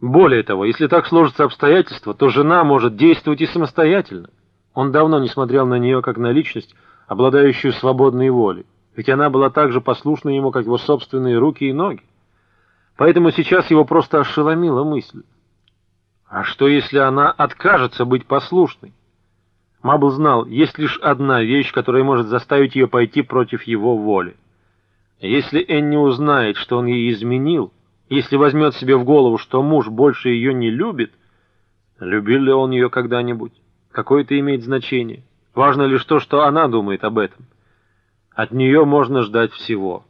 Более того, если так сложатся обстоятельства, то жена может действовать и самостоятельно. Он давно не смотрел на нее как на личность, обладающую свободной волей, ведь она была так же послушна ему, как его собственные руки и ноги. Поэтому сейчас его просто ошеломила мысль. А что, если она откажется быть послушной? Мабл знал, есть лишь одна вещь, которая может заставить ее пойти против его воли. Если Энни узнает, что он ей изменил, если возьмет себе в голову, что муж больше ее не любит, любил ли он ее когда-нибудь? Какое это имеет значение? Важно лишь то, что она думает об этом. От нее можно ждать всего.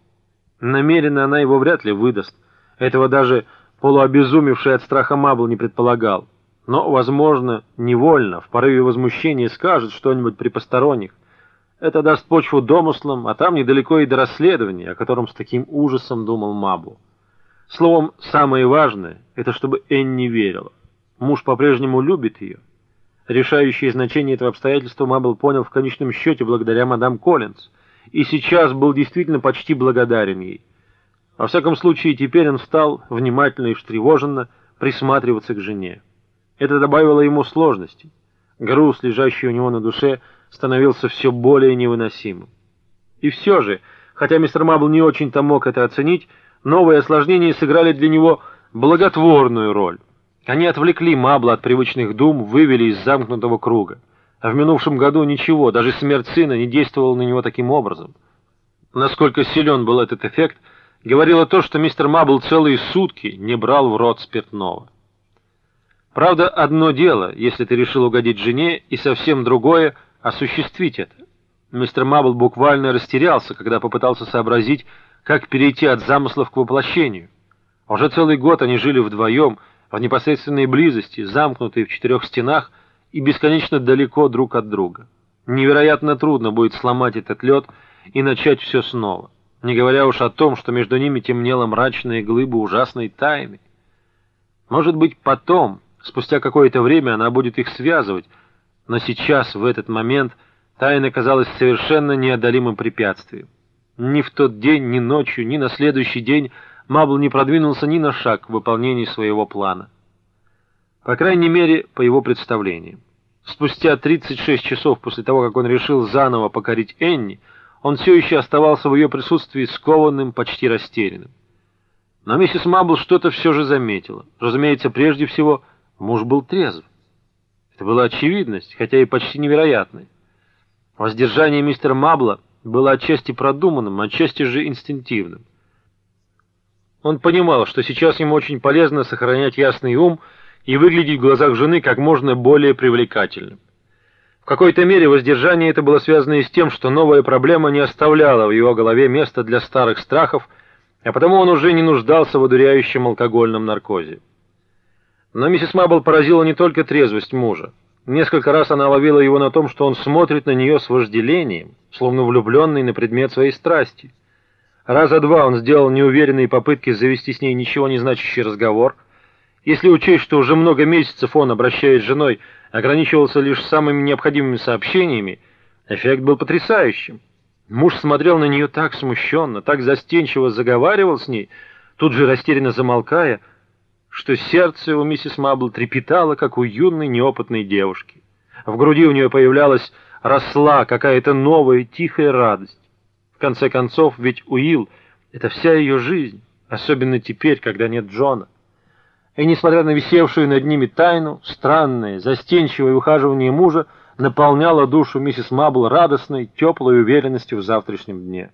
Намеренно она его вряд ли выдаст. Этого даже полуобезумевший от страха Мабл не предполагал. Но, возможно, невольно, в порыве возмущения скажет что-нибудь при посторонних. Это даст почву домыслам, а там недалеко и до расследования, о котором с таким ужасом думал Мабл. Словом, самое важное — это чтобы Энни верила. Муж по-прежнему любит ее. Решающее значение этого обстоятельства Мабл понял в конечном счете благодаря мадам Коллинз, и сейчас был действительно почти благодарен ей. Во всяком случае, теперь он стал внимательно и встревоженно присматриваться к жене. Это добавило ему сложности. Груз, лежащий у него на душе, становился все более невыносимым. И все же, хотя мистер Мабл не очень-то мог это оценить, новые осложнения сыграли для него благотворную роль. Они отвлекли Мабла от привычных дум, вывели из замкнутого круга. А в минувшем году ничего, даже смерть сына не действовала на него таким образом. Насколько силен был этот эффект, говорило то, что мистер Мабл целые сутки не брал в рот спиртного. Правда, одно дело, если ты решил угодить жене, и совсем другое — осуществить это. Мистер Мабл буквально растерялся, когда попытался сообразить, как перейти от замыслов к воплощению. Уже целый год они жили вдвоем, в непосредственной близости, замкнутые в четырех стенах и бесконечно далеко друг от друга. Невероятно трудно будет сломать этот лед и начать все снова, не говоря уж о том, что между ними темнела мрачная глыба ужасной тайны. Может быть, потом, спустя какое-то время, она будет их связывать, но сейчас, в этот момент, тайна казалась совершенно неодолимым препятствием. Ни в тот день, ни ночью, ни на следующий день Мабл не продвинулся ни на шаг в выполнении своего плана. По крайней мере, по его представлениям. Спустя 36 часов после того, как он решил заново покорить Энни, он все еще оставался в ее присутствии скованным, почти растерянным. Но миссис Мабл что-то все же заметила. Разумеется, прежде всего, муж был трезв. Это была очевидность, хотя и почти невероятная. Воздержание мистера Мабла было отчасти продуманным, отчасти же инстинктивным. Он понимал, что сейчас ему очень полезно сохранять ясный ум и выглядеть в глазах жены как можно более привлекательным. В какой-то мере воздержание это было связано и с тем, что новая проблема не оставляла в его голове места для старых страхов, а потому он уже не нуждался в одуряющем алкогольном наркозе. Но миссис Мабл поразила не только трезвость мужа. Несколько раз она ловила его на том, что он смотрит на нее с вожделением, словно влюбленный на предмет своей страсти. Раза два он сделал неуверенные попытки завести с ней ничего не значащий разговор. Если учесть, что уже много месяцев он, обращаясь с женой, ограничивался лишь самыми необходимыми сообщениями, эффект был потрясающим. Муж смотрел на нее так смущенно, так застенчиво заговаривал с ней, тут же растерянно замолкая, что сердце у миссис Мабл трепетало, как у юной неопытной девушки. В груди у нее появлялась, росла какая-то новая тихая радость. В конце концов, ведь Уилл — это вся ее жизнь, особенно теперь, когда нет Джона. И, несмотря на висевшую над ними тайну, странное, застенчивое ухаживание мужа наполняло душу миссис Мабл радостной, теплой уверенностью в завтрашнем дне.